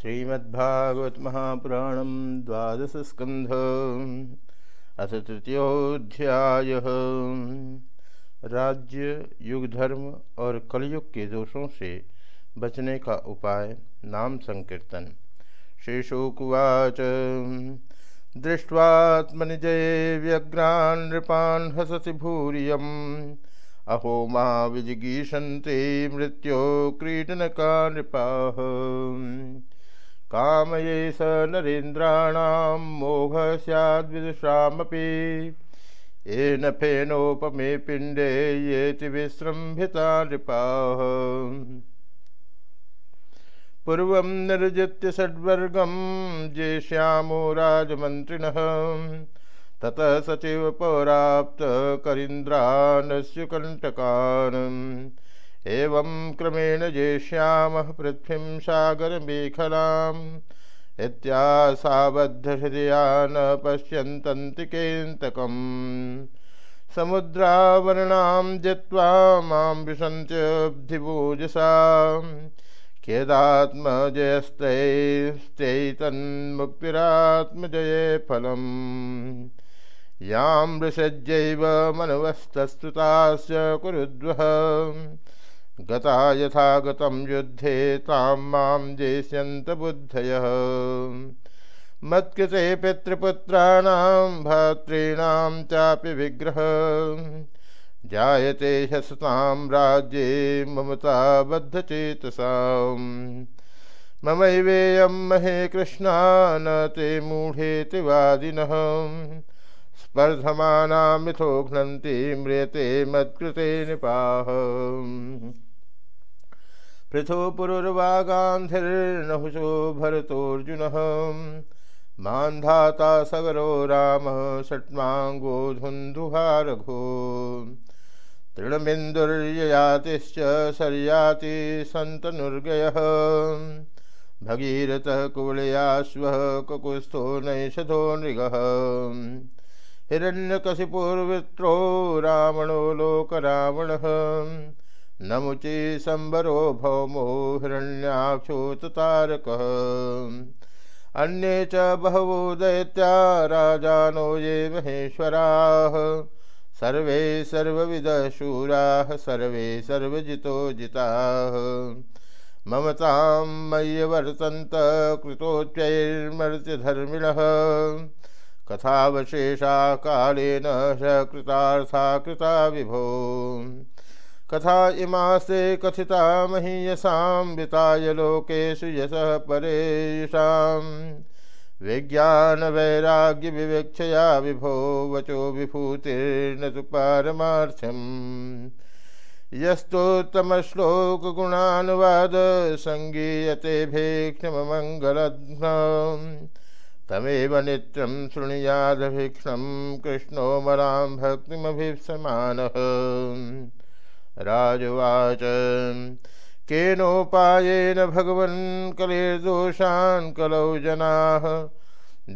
श्रीमद्भागवत महापुराण द्वादश स्कंध अथ तृतीयोध्याय राज्य युग धर्म और कलयुग के दोषों से बचने का उपाय नाम संकीर्तन। शेषोकुवाच, दृष्ट्वात्मनिजये व्यग्रान् नृपान् हसति भूरियम्। अहो मा विजिगीषन्ते मृत्यो क्रीडनका नृपाः कामये स नरेन्द्राणां मोघः स्याद्विदुषामपि येन फेनोपमे पिण्डे येति विसृम्भिता नृपाः। पूर्वं निर्जित्य षड्वर्गं जेष्यामो राजमन्त्रिणः। ततः सचिव पौराप्त करीन्द्रानस्युकण्टकान् एवं क्रमेण जेष्यामः पृथ्वीं सागरमेखलाम् इत्यासाबद्धहृदया न पश्यन्तन्तिकेन्तकम्। समुद्रावरणां जित्वा माँ विशन्त्यब्धिभोजसा खेदात्मजयस्तैस्तैतन्मुक्तिरात्मजये फलम्। यां वृषज्यैव मनवस्तस्तुताश्च कुरुद्वः। गता यथा गतं युद्धे तां माँ जेष्यन्तबुद्धयः। मत्कृते पितृपुत्राणां भातॄणां चापि विग्रह। जायते ह्यसतां राज्ये ममता बद्धचेतसाम् ममैवेयं महे कृष्णा, न ते मूढेति वादिनः स्पर्धमाना मिथो घ्नन्ति म्रियते मत्कृते निपाह पृथो पुरुर्वागान्धिर्नहुषो भरतोऽर्जुनः मान्धाता सगरो रामः षट्माङ्गो धुन्धुहारघो तृणमिन्दुर्ययातिश्च सर्याति सन्तनुर्गयः। भगीरथः कुवलयाश्वः ककुस्थो नैषधो नृगः। हिरण्यकशिपुर्वृत्रो रावणो लोकरावणः। नमुचि संबरो भौमो हिरण्याक्षोततारकः अन्ये च बहवो दैत्या राजानो ये महेश्वराः। सर्वे सर्वविदशूराः, सर्वे सर्वजितो जिताः। ममतां मय्यवर्तन्त कृतोच्चैर्मर्त्यधर्मिणः। कथावशेषा कालेन सकृतार्था कृता विभो। कथा इमास्ते कथिता महीयसां विताय लोकेषु यशः परेषां। विज्ञानवैराग्यविवेक्षया विभो वचो विभूतिर्न तु पारमार्थ्यम् यस्तोत्तमश्लोकगुणानुवाद सङ्गीयते भेक्षममङ्गलघ्नम् तमेव नित्यं शृणुयादभीक्षणं कृष्णो मरां भक्तिमभीप्समानः राजवाच। केनोपायेन भगवन् कलिर्दोषान् कलौ जनाः।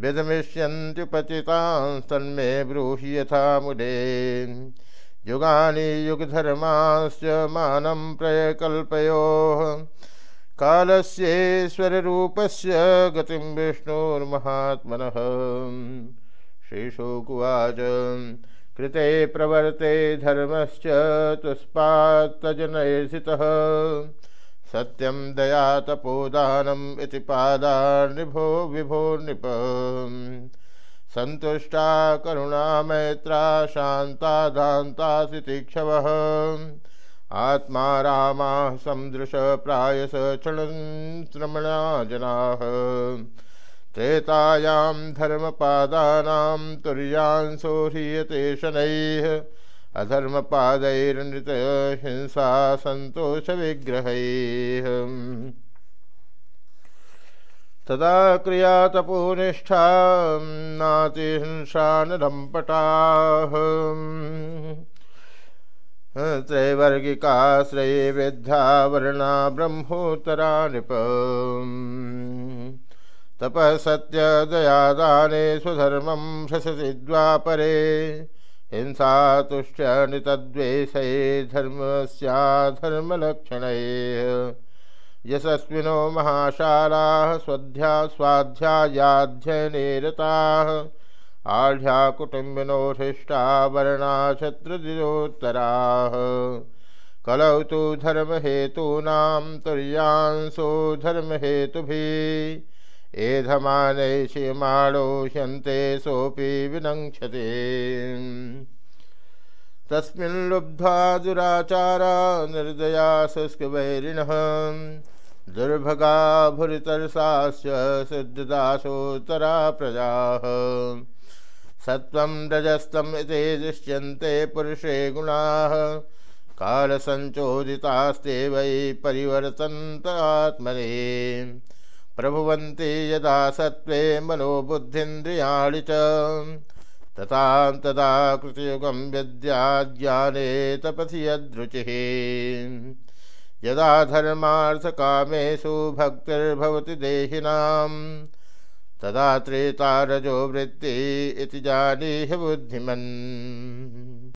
विधमिष्यन्त्युपचितांस्तन्मे ब्रूहि यथा मुदे युगानि युगधर्माश्च मानं प्रयकल्पयोः। कालस्येश्वररूपस्य गतिं विष्णोर्महात्मनः। श्रीशोकुवाच कृते प्रवर्ते धर्मश्च तुष्पात्तजनैर्षितः सत्यं दया तपोदानम् इति पादार्निभो विभो नृप। सन्तुष्टा करुणा मैत्रा शान्ता दान्तासि तीक्षवः आत्मा रामा सन्दृश प्रायस क्षणश्रमणा जनाः। त्रेतायां धर्मपादानां तुर्यांशो ह्रियते शनैः अधर्मपादैर्नृत हिंसा सन्तोषविग्रहैः। तदा क्रिया तपोनिष्ठा नातिहिंसा न दम्पटाः त्रैवर्गिकाश्रये वृद्धा वर्णा ब्रह्मोत्तरा नृप तपः सत्यदयादाने स्वधर्मं ह्रसति द्वापरे हिंसा तुष्ट्यनितद्वेषये धर्मस्याधर्मलक्षणैः। यशस्विनो महाशालाः स्वध्या स्वाध्यायाध्ययने हृष्टा वर्णाशत्रुदिरोत्तराः कलौ तो धर्महेतूनां तुर्यांसो धर्महेतुभिः। एधमानैष्यमाणो ह्यन्ते सोऽपि दुराचारा निर्दया शुष्कवैरिणः दुर्भगा भुरितरसाश्च सिद्धदासोत्तरा प्रजाः। सत्त्वं रजस्तम् इति दृश्यन्ते गुणाः, कालसञ्चोदितास्ते वै परिवर्तन्तात्मने प्रभुवन्ति यदा सत्त्वे मनोबुद्धिन्द्रियाणि च। तथा तदा कृतयुगं विद्याज्ञाने तपसि यदृचिः यदा धर्मार्थकामेषु भक्तिर्भवति देहिनां तदा त्रेता रजो वृत्ति इति जानीह बुद्धिमन्।